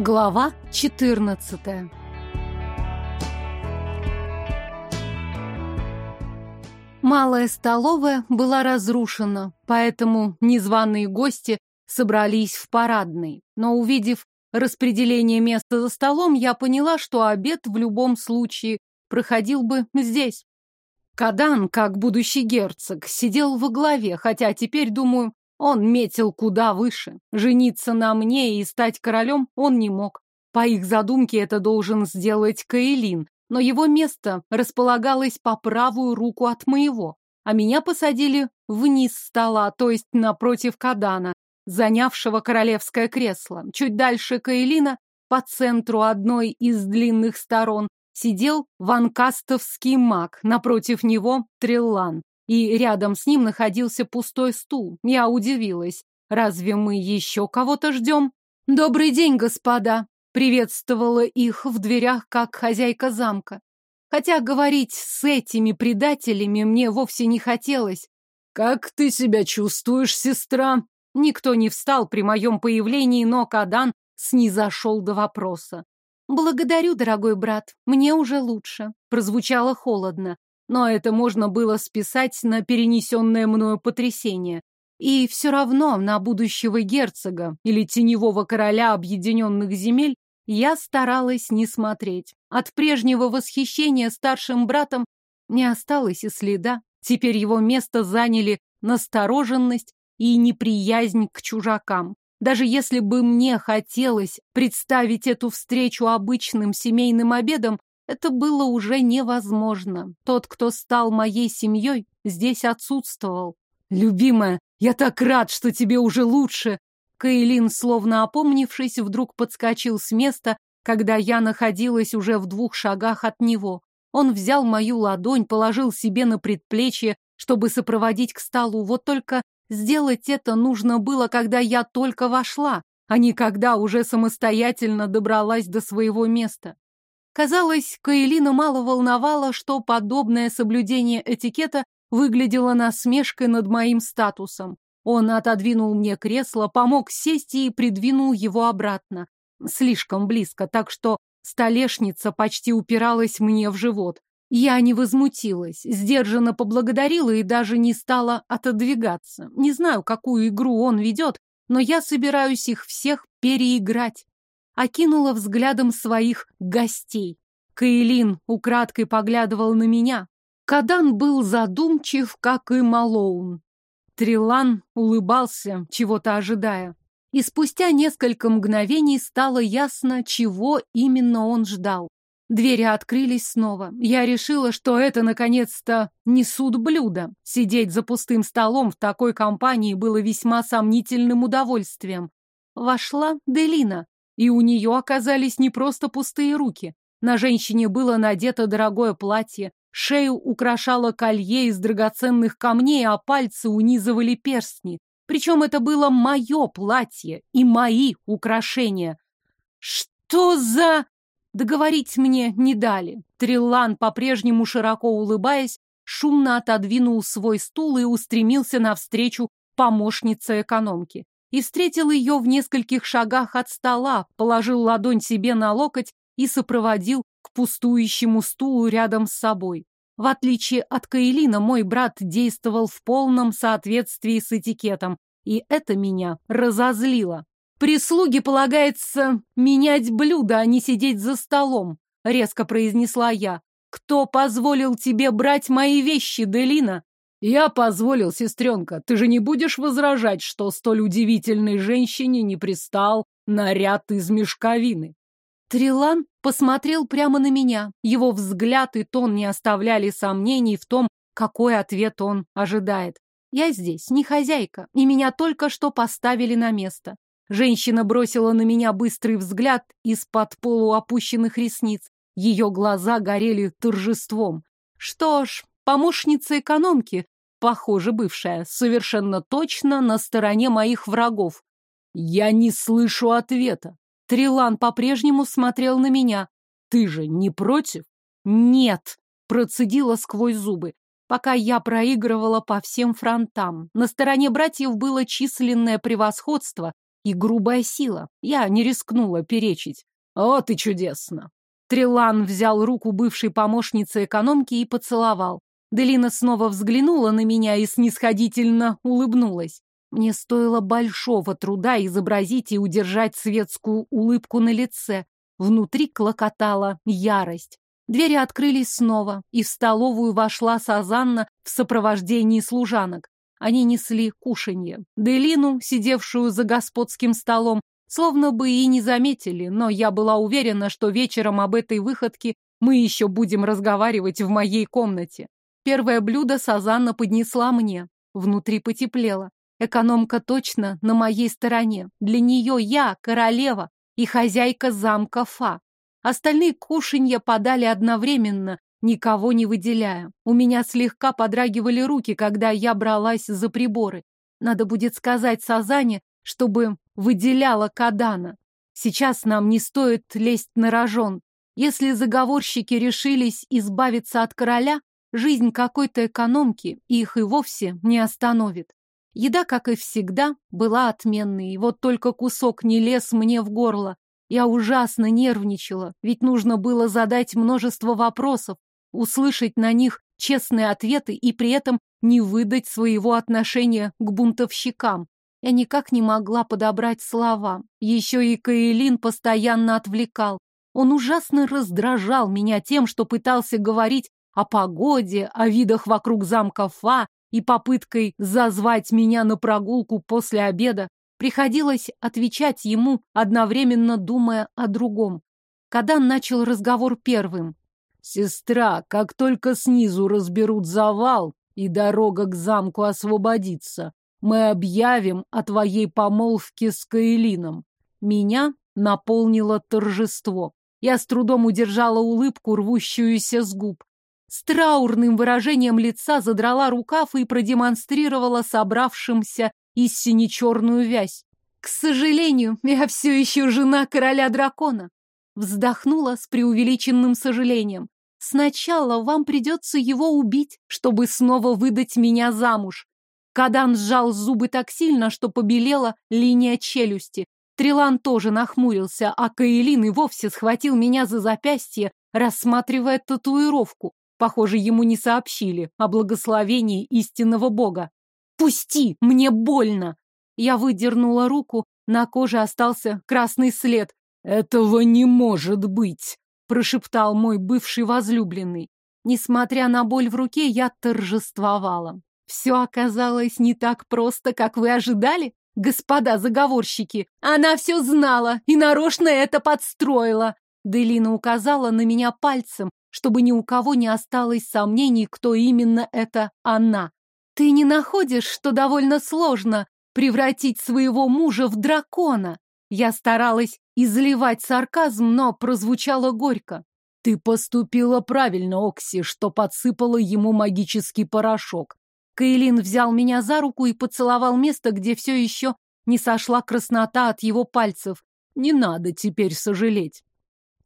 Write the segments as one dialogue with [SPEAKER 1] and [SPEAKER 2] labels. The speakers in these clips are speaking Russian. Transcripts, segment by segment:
[SPEAKER 1] Глава 14 Малая столовая была разрушена, поэтому незваные гости собрались в парадной. Но увидев распределение места за столом, я поняла, что обед в любом случае проходил бы здесь. Кадан, как будущий герцог, сидел во главе, хотя теперь, думаю, он метил куда выше. Жениться на мне и стать королем он не мог. По их задумке это должен сделать Каэлин, но его место располагалось по правую руку от моего, а меня посадили вниз стола, то есть напротив Кадана, занявшего королевское кресло. Чуть дальше Каэлина, по центру одной из длинных сторон, сидел ванкастовский маг, напротив него Триллан и рядом с ним находился пустой стул. Я удивилась. Разве мы еще кого-то ждем? Добрый день, господа! Приветствовала их в дверях, как хозяйка замка. Хотя говорить с этими предателями мне вовсе не хотелось. «Как ты себя чувствуешь, сестра?» Никто не встал при моем появлении, но Кадан снизошел до вопроса. «Благодарю, дорогой брат, мне уже лучше», — прозвучало холодно но это можно было списать на перенесенное мною потрясение. И все равно на будущего герцога или теневого короля объединенных земель я старалась не смотреть. От прежнего восхищения старшим братом не осталось и следа. Теперь его место заняли настороженность и неприязнь к чужакам. Даже если бы мне хотелось представить эту встречу обычным семейным обедом, это было уже невозможно. Тот, кто стал моей семьей, здесь отсутствовал. «Любимая, я так рад, что тебе уже лучше!» Каэлин, словно опомнившись, вдруг подскочил с места, когда я находилась уже в двух шагах от него. Он взял мою ладонь, положил себе на предплечье, чтобы сопроводить к столу. Вот только сделать это нужно было, когда я только вошла, а не когда уже самостоятельно добралась до своего места. Казалось, Каэлина мало волновало, что подобное соблюдение этикета выглядело насмешкой над моим статусом. Он отодвинул мне кресло, помог сесть и придвинул его обратно. Слишком близко, так что столешница почти упиралась мне в живот. Я не возмутилась, сдержанно поблагодарила и даже не стала отодвигаться. Не знаю, какую игру он ведет, но я собираюсь их всех переиграть окинула взглядом своих гостей. Каэлин украдкой поглядывал на меня. Кадан был задумчив, как и Малоун. Трилан улыбался, чего-то ожидая. И спустя несколько мгновений стало ясно, чего именно он ждал. Двери открылись снова. Я решила, что это, наконец-то, не суд блюда. Сидеть за пустым столом в такой компании было весьма сомнительным удовольствием. Вошла Делина и у нее оказались не просто пустые руки. На женщине было надето дорогое платье, шею украшало колье из драгоценных камней, а пальцы унизывали перстни. Причем это было мое платье и мои украшения. Что за... Договорить мне не дали. Триллан, по-прежнему широко улыбаясь, шумно отодвинул свой стул и устремился навстречу помощнице экономки и встретил ее в нескольких шагах от стола, положил ладонь себе на локоть и сопроводил к пустующему стулу рядом с собой. В отличие от Каэлина, мой брат действовал в полном соответствии с этикетом, и это меня разозлило. «Прислуге полагается менять блюдо, а не сидеть за столом», — резко произнесла я. «Кто позволил тебе брать мои вещи, Делина?» «Я позволил, сестренка. Ты же не будешь возражать, что столь удивительной женщине не пристал наряд из мешковины?» Трилан посмотрел прямо на меня. Его взгляд и тон не оставляли сомнений в том, какой ответ он ожидает. Я здесь не хозяйка, и меня только что поставили на место. Женщина бросила на меня быстрый взгляд из-под полуопущенных ресниц. Ее глаза горели торжеством. Что ж, Помощница экономки, похоже, бывшая, совершенно точно на стороне моих врагов. Я не слышу ответа. Трилан по-прежнему смотрел на меня. Ты же не против? Нет, процедила сквозь зубы. Пока я проигрывала по всем фронтам. На стороне братьев было численное превосходство, и грубая сила. Я не рискнула перечить. Вот и чудесно. Трилан взял руку бывшей помощницы экономки и поцеловал. Делина снова взглянула на меня и снисходительно улыбнулась. Мне стоило большого труда изобразить и удержать светскую улыбку на лице. Внутри клокотала ярость. Двери открылись снова, и в столовую вошла Сазанна в сопровождении служанок. Они несли кушанье. Делину, сидевшую за господским столом, словно бы и не заметили, но я была уверена, что вечером об этой выходке мы еще будем разговаривать в моей комнате. Первое блюдо Сазанна поднесла мне. Внутри потеплело. Экономка точно на моей стороне. Для нее я королева и хозяйка замка Фа. Остальные кушанья подали одновременно, никого не выделяя. У меня слегка подрагивали руки, когда я бралась за приборы. Надо будет сказать Сазане, чтобы выделяла Кадана. Сейчас нам не стоит лезть на рожон. Если заговорщики решились избавиться от короля, жизнь какой-то экономки их и вовсе не остановит. Еда, как и всегда, была отменной, вот только кусок не лез мне в горло. Я ужасно нервничала, ведь нужно было задать множество вопросов, услышать на них честные ответы и при этом не выдать своего отношения к бунтовщикам. Я никак не могла подобрать слова. Еще и Каэлин постоянно отвлекал. Он ужасно раздражал меня тем, что пытался говорить о погоде, о видах вокруг замка Фа, и попыткой зазвать меня на прогулку после обеда, приходилось отвечать ему, одновременно думая о другом. Кадан начал разговор первым. «Сестра, как только снизу разберут завал и дорога к замку освободится, мы объявим о твоей помолвке с Каэлином». Меня наполнило торжество. Я с трудом удержала улыбку, рвущуюся с губ с траурным выражением лица задрала рукав и продемонстрировала собравшимся из сине-черную вязь. «К сожалению, я все еще жена короля дракона», вздохнула с преувеличенным сожалением. «Сначала вам придется его убить, чтобы снова выдать меня замуж». Кадан сжал зубы так сильно, что побелела линия челюсти. Трилан тоже нахмурился, а Каэлин и вовсе схватил меня за запястье, рассматривая татуировку. Похоже, ему не сообщили о благословении истинного бога. «Пусти! Мне больно!» Я выдернула руку, на коже остался красный след. «Этого не может быть!» — прошептал мой бывший возлюбленный. Несмотря на боль в руке, я торжествовала. Все оказалось не так просто, как вы ожидали, господа заговорщики. Она все знала и нарочно это подстроила. Делина указала на меня пальцем, чтобы ни у кого не осталось сомнений, кто именно это она. Ты не находишь, что довольно сложно превратить своего мужа в дракона? Я старалась изливать сарказм, но прозвучало горько. Ты поступила правильно, Окси, что подсыпала ему магический порошок. Каэлин взял меня за руку и поцеловал место, где все еще не сошла краснота от его пальцев. Не надо теперь сожалеть.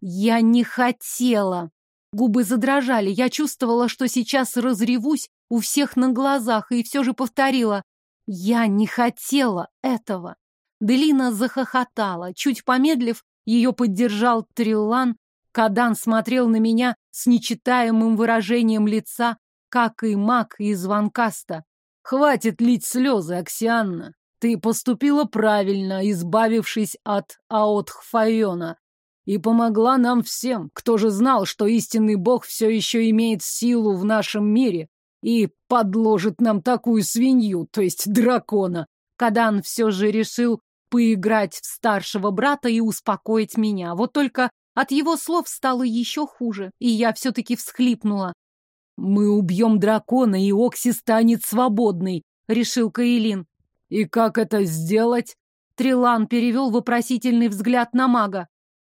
[SPEAKER 1] Я не хотела. Губы задрожали, я чувствовала, что сейчас разревусь у всех на глазах, и все же повторила. Я не хотела этого. Делина захохотала. Чуть помедлив, ее поддержал Триллан. Кадан смотрел на меня с нечитаемым выражением лица, как и маг из Ванкаста. «Хватит лить слезы, Аксианна. Ты поступила правильно, избавившись от Аотхфайона и помогла нам всем. Кто же знал, что истинный бог все еще имеет силу в нашем мире и подложит нам такую свинью, то есть дракона? Кадан все же решил поиграть в старшего брата и успокоить меня. Вот только от его слов стало еще хуже, и я все-таки всхлипнула. «Мы убьем дракона, и Окси станет свободной», — решил Каилин. «И как это сделать?» Трилан перевел вопросительный взгляд на мага.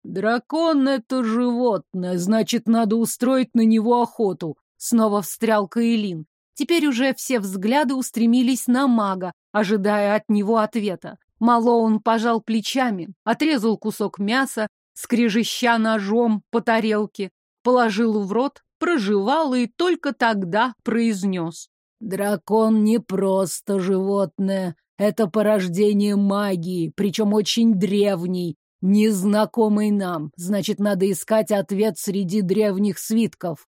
[SPEAKER 1] «Дракон — это животное, значит, надо устроить на него охоту», — снова встрял Каэлин. Теперь уже все взгляды устремились на мага, ожидая от него ответа. Малоун пожал плечами, отрезал кусок мяса, скрежеща ножом по тарелке, положил в рот, прожевал и только тогда произнес. «Дракон не просто животное,
[SPEAKER 2] Это порождение магии, причем очень древней, незнакомой нам. Значит, надо искать ответ среди древних свитков.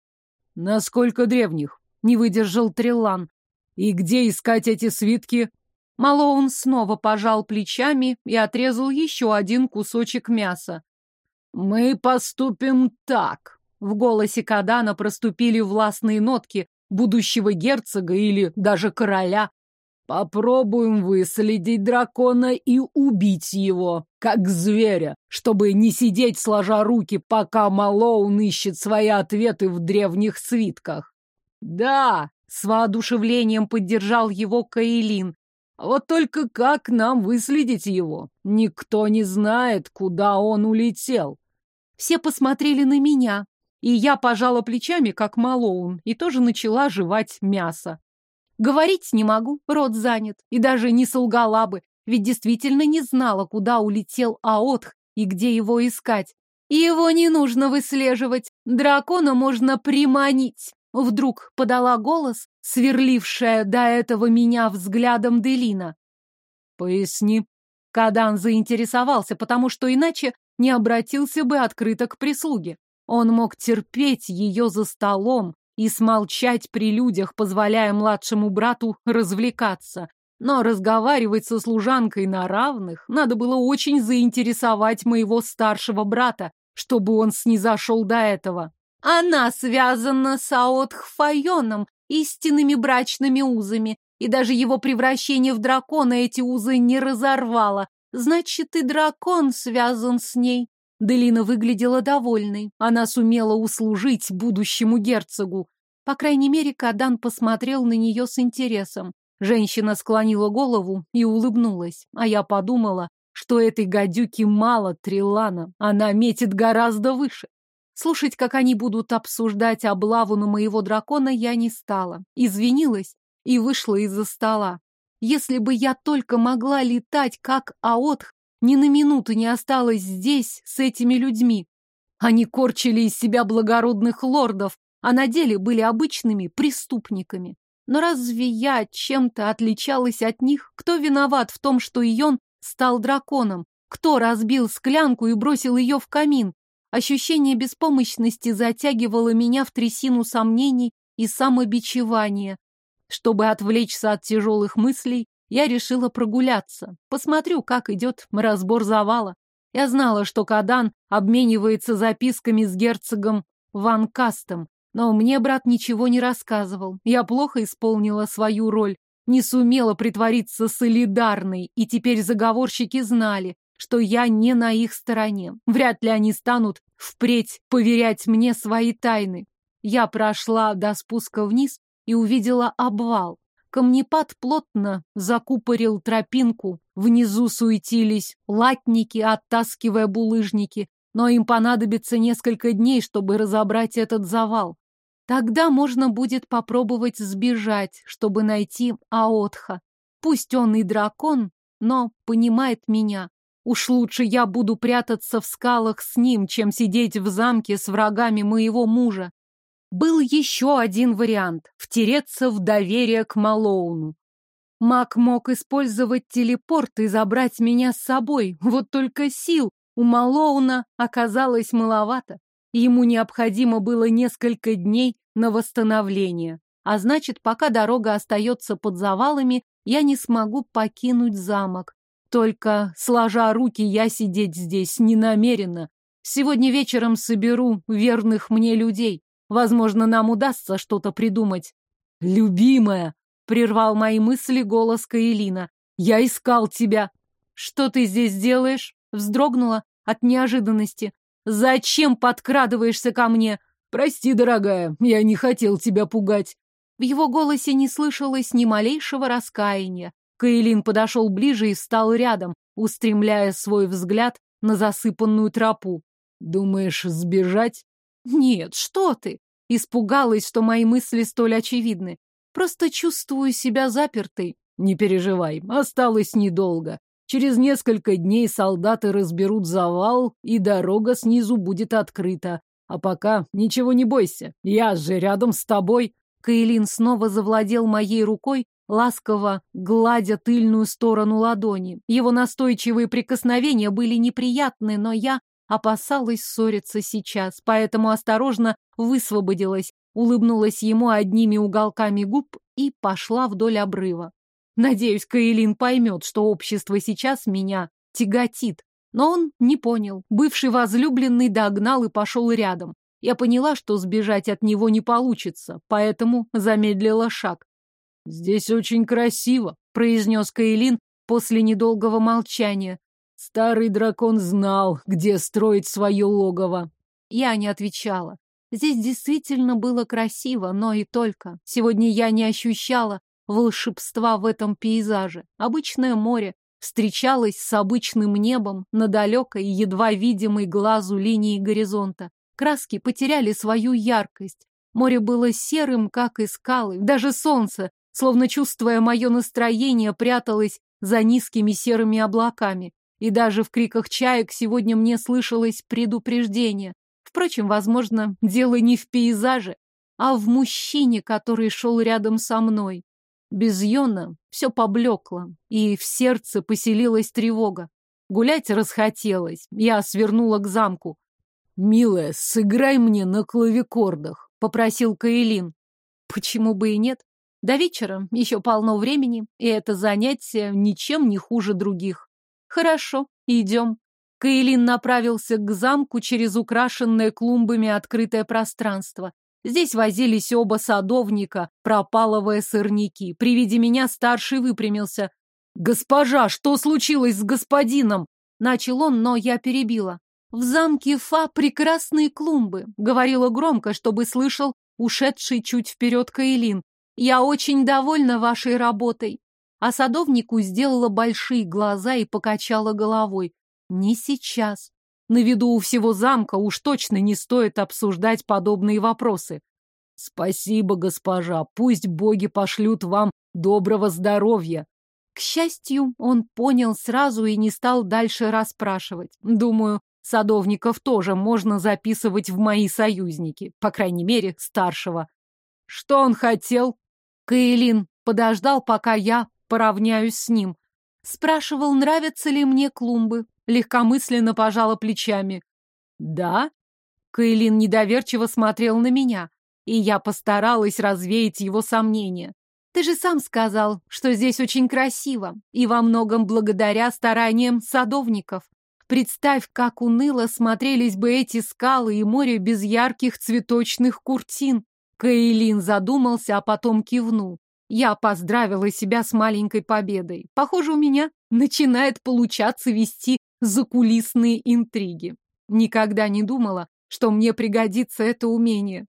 [SPEAKER 2] Насколько древних? Не выдержал Триллан. И где искать эти свитки?
[SPEAKER 1] Малоун снова пожал плечами и отрезал еще один кусочек мяса.
[SPEAKER 2] «Мы поступим так». В голосе Кадана проступили властные нотки будущего герцога или даже короля. Попробуем выследить дракона и убить его, как зверя, чтобы не сидеть сложа руки, пока Малоун ищет свои ответы в древних свитках.
[SPEAKER 1] Да, с воодушевлением поддержал его Каилин.
[SPEAKER 2] Вот только как нам выследить его? Никто не знает, куда он улетел.
[SPEAKER 1] Все посмотрели на меня, и я пожала плечами, как Малоун, и тоже начала жевать мясо. Говорить не могу, рот занят, и даже не солгала бы, ведь действительно не знала, куда улетел Аотх и где его искать. Его не нужно выслеживать, дракона можно приманить. Вдруг подала голос, сверлившая до этого меня взглядом Делина.
[SPEAKER 2] «Поясни».
[SPEAKER 1] Кадан заинтересовался, потому что иначе не обратился бы открыто к прислуге. Он мог терпеть ее за столом и смолчать при людях, позволяя младшему брату развлекаться. Но разговаривать со служанкой на равных надо было очень заинтересовать моего старшего брата, чтобы он снизошел до этого. Она связана с Аотхфайоном, истинными брачными узами, и даже его превращение в дракона эти узы не разорвало. Значит, и дракон связан с ней. Делина выглядела довольной. Она сумела услужить будущему герцогу. По крайней мере, Кадан посмотрел на нее с интересом. Женщина склонила голову и улыбнулась, а я подумала, что этой гадюки мало Трилана, она метит гораздо выше. Слушать, как они будут обсуждать облаву на моего дракона, я не стала. Извинилась и вышла из-за стола. Если бы я только могла летать, как Аотх, ни на минуту не осталась здесь с этими людьми. Они корчили из себя благородных лордов, а на деле были обычными преступниками. Но разве я чем-то отличалась от них? Кто виноват в том, что Ион стал драконом? Кто разбил склянку и бросил ее в камин? Ощущение беспомощности затягивало меня в трясину сомнений и самобичевания. Чтобы отвлечься от тяжелых мыслей, я решила прогуляться. Посмотрю, как идет разбор завала. Я знала, что Кадан обменивается записками с герцогом Ван Кастом, но мне брат ничего не рассказывал. Я плохо исполнила свою роль, не сумела притвориться солидарной, и теперь заговорщики знали, что я не на их стороне. Вряд ли они станут впредь поверять мне свои тайны. Я прошла до спуска вниз и увидела обвал. Камнепад плотно закупорил тропинку. Внизу суетились латники, оттаскивая булыжники, но им понадобится несколько дней, чтобы разобрать этот завал. Тогда можно будет попробовать сбежать, чтобы найти Аотха. Пусть он и дракон, но понимает меня. Уж лучше я буду прятаться в скалах с ним, чем сидеть в замке с врагами моего мужа. Был еще один вариант — втереться в доверие к Малоуну. Маг мог использовать телепорт и забрать меня с собой, вот только сил у Малоуна оказалось маловато. Ему необходимо было несколько дней на восстановление. А значит, пока дорога остается под завалами, я не смогу покинуть замок. Только, сложа руки, я сидеть здесь не намерена. Сегодня вечером соберу верных мне людей. Возможно, нам удастся что-то придумать. «Любимая!» — прервал мои мысли голос Каэлина. «Я искал тебя!» «Что ты здесь делаешь?» — вздрогнула от неожиданности. «Зачем подкрадываешься ко мне?» «Прости, дорогая, я не хотел тебя пугать». В его голосе не слышалось ни малейшего раскаяния. Каэлин подошел ближе и встал рядом, устремляя свой взгляд на засыпанную тропу. «Думаешь, сбежать?» «Нет, что ты!» Испугалась, что мои мысли столь очевидны. Просто чувствую себя запертой. Не переживай, осталось недолго. Через несколько дней солдаты разберут завал, и дорога снизу будет открыта. А пока ничего не бойся, я же рядом с тобой. Каэлин снова завладел моей рукой ласково гладя тыльную сторону ладони. Его настойчивые прикосновения были неприятны, но я опасалась ссориться сейчас, поэтому осторожно высвободилась, улыбнулась ему одними уголками губ и пошла вдоль обрыва. Надеюсь, Каэлин поймет, что общество сейчас меня тяготит. Но он не понял. Бывший возлюбленный догнал и пошел рядом. Я поняла, что сбежать от него не получится, поэтому замедлила шаг. «Здесь очень красиво», — произнес Каэлин после недолгого молчания. Старый дракон знал, где строить свое логово. Я не отвечала. Здесь действительно было красиво, но и только. Сегодня я не ощущала волшебства в этом пейзаже. Обычное море встречалось с обычным небом на далекой, едва видимой глазу линии горизонта. Краски потеряли свою яркость. Море было серым, как и скалы. Даже солнце, словно чувствуя мое настроение, пряталось за низкими серыми облаками. И даже в криках чаек сегодня мне слышалось предупреждение. Впрочем, возможно, дело не в пейзаже, а в мужчине, который шел рядом со мной. Без Йона все поблекло, и в сердце поселилась тревога. Гулять расхотелось. Я свернула к замку. «Милая, сыграй мне на клавикордах», — попросил Каэлин. Почему бы и нет? До вечера еще полно времени, и это занятие ничем не хуже других. Хорошо, идем. Каэлин направился к замку через украшенное клумбами открытое пространство. Здесь возились оба садовника, пропалывая сорняки. При виде меня старший выпрямился. «Госпожа, что случилось с господином?» Начал он, но я перебила. «В замке Фа прекрасные клумбы», — говорила громко, чтобы слышал ушедший чуть вперед Каэлин. «Я очень довольна вашей работой». А садовнику сделала большие глаза и покачала головой. Не сейчас. На виду у всего замка уж точно не стоит обсуждать подобные вопросы. Спасибо, госпожа, пусть боги пошлют вам доброго здоровья. К счастью, он понял сразу и не стал дальше расспрашивать. Думаю, садовников тоже можно записывать в мои союзники, по крайней мере, старшего. Что он хотел? Каэлин подождал, пока я поравняюсь с ним. Спрашивал, нравятся ли мне клумбы легкомысленно пожала плечами. «Да?» Каэлин недоверчиво смотрел на меня, и я постаралась развеять его сомнения. «Ты же сам сказал, что здесь очень красиво, и во многом благодаря стараниям садовников. Представь, как уныло смотрелись бы эти скалы и море без ярких цветочных куртин». Каэлин задумался, а потом кивнул. Я поздравила себя с маленькой победой. Похоже, у меня начинает получаться вести закулисные интриги. Никогда не думала, что мне пригодится это умение.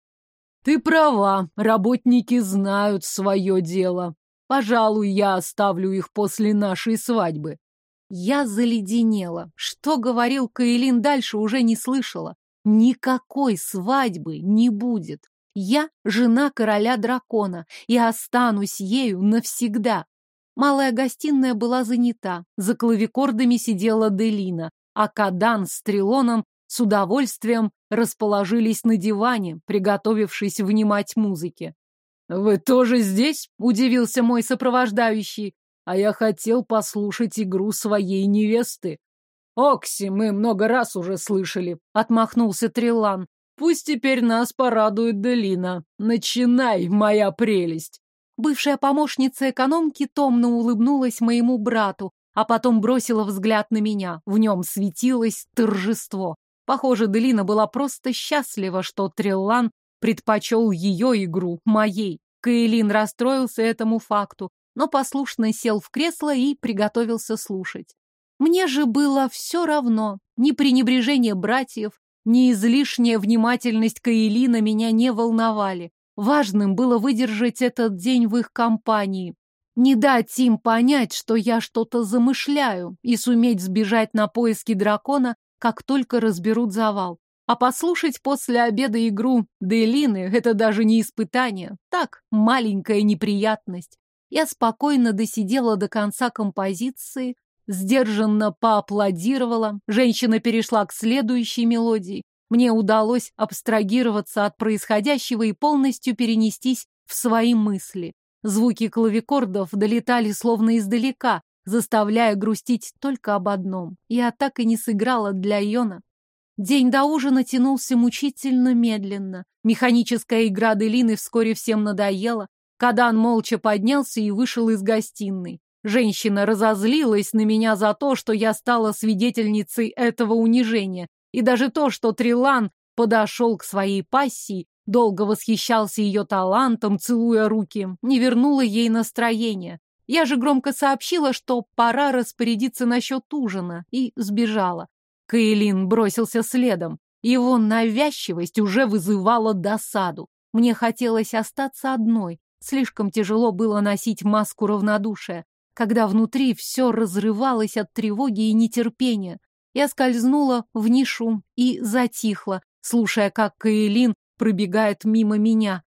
[SPEAKER 1] Ты права, работники знают свое дело. Пожалуй, я оставлю их после нашей свадьбы. Я заледенела. Что говорил Каэлин дальше, уже не слышала. Никакой свадьбы не будет. Я жена короля дракона и останусь ею навсегда. Малая гостиная была занята, за клавикордами сидела Делина, а Кадан с Трилоном с удовольствием расположились на диване, приготовившись внимать музыке. «Вы тоже здесь?» — удивился мой сопровождающий. «А я хотел послушать игру своей невесты». «Окси, мы много раз уже слышали», — отмахнулся Трилан. «Пусть теперь нас порадует Делина. Начинай, моя прелесть!» Бывшая помощница экономки томно улыбнулась моему брату, а потом бросила взгляд на меня. В нем светилось торжество. Похоже, Делина была просто счастлива, что Треллан предпочел ее игру моей. Каэлин расстроился этому факту, но послушно сел в кресло и приготовился слушать. Мне же было все равно. Ни пренебрежение братьев, ни излишняя внимательность Каэлина меня не волновали. Важным было выдержать этот день в их компании. Не дать им понять, что я что-то замышляю, и суметь сбежать на поиски дракона, как только разберут завал. А послушать после обеда игру Делины — это даже не испытание. Так, маленькая неприятность. Я спокойно досидела до конца композиции, сдержанно поаплодировала. Женщина перешла к следующей мелодии. Мне удалось абстрагироваться от происходящего и полностью перенестись в свои мысли. Звуки клавикордов долетали словно издалека, заставляя грустить только об одном. Я так и не сыграла для Йона. День до ужина тянулся мучительно медленно. Механическая игра Делины вскоре всем надоела. Кадан молча поднялся и вышел из гостиной. Женщина разозлилась на меня за то, что я стала свидетельницей этого унижения, и даже то, что Трилан подошел к своей пассии, долго восхищался ее талантом, целуя руки, не вернуло ей настроение. Я же громко сообщила, что пора распорядиться насчет ужина, и сбежала. Каэлин бросился следом. Его навязчивость уже вызывала досаду. Мне хотелось остаться одной. Слишком тяжело было носить маску равнодушия, когда внутри все разрывалось от тревоги и нетерпения. Я скользнула в нишу и затихла, слушая, как Каэлин пробегает мимо меня.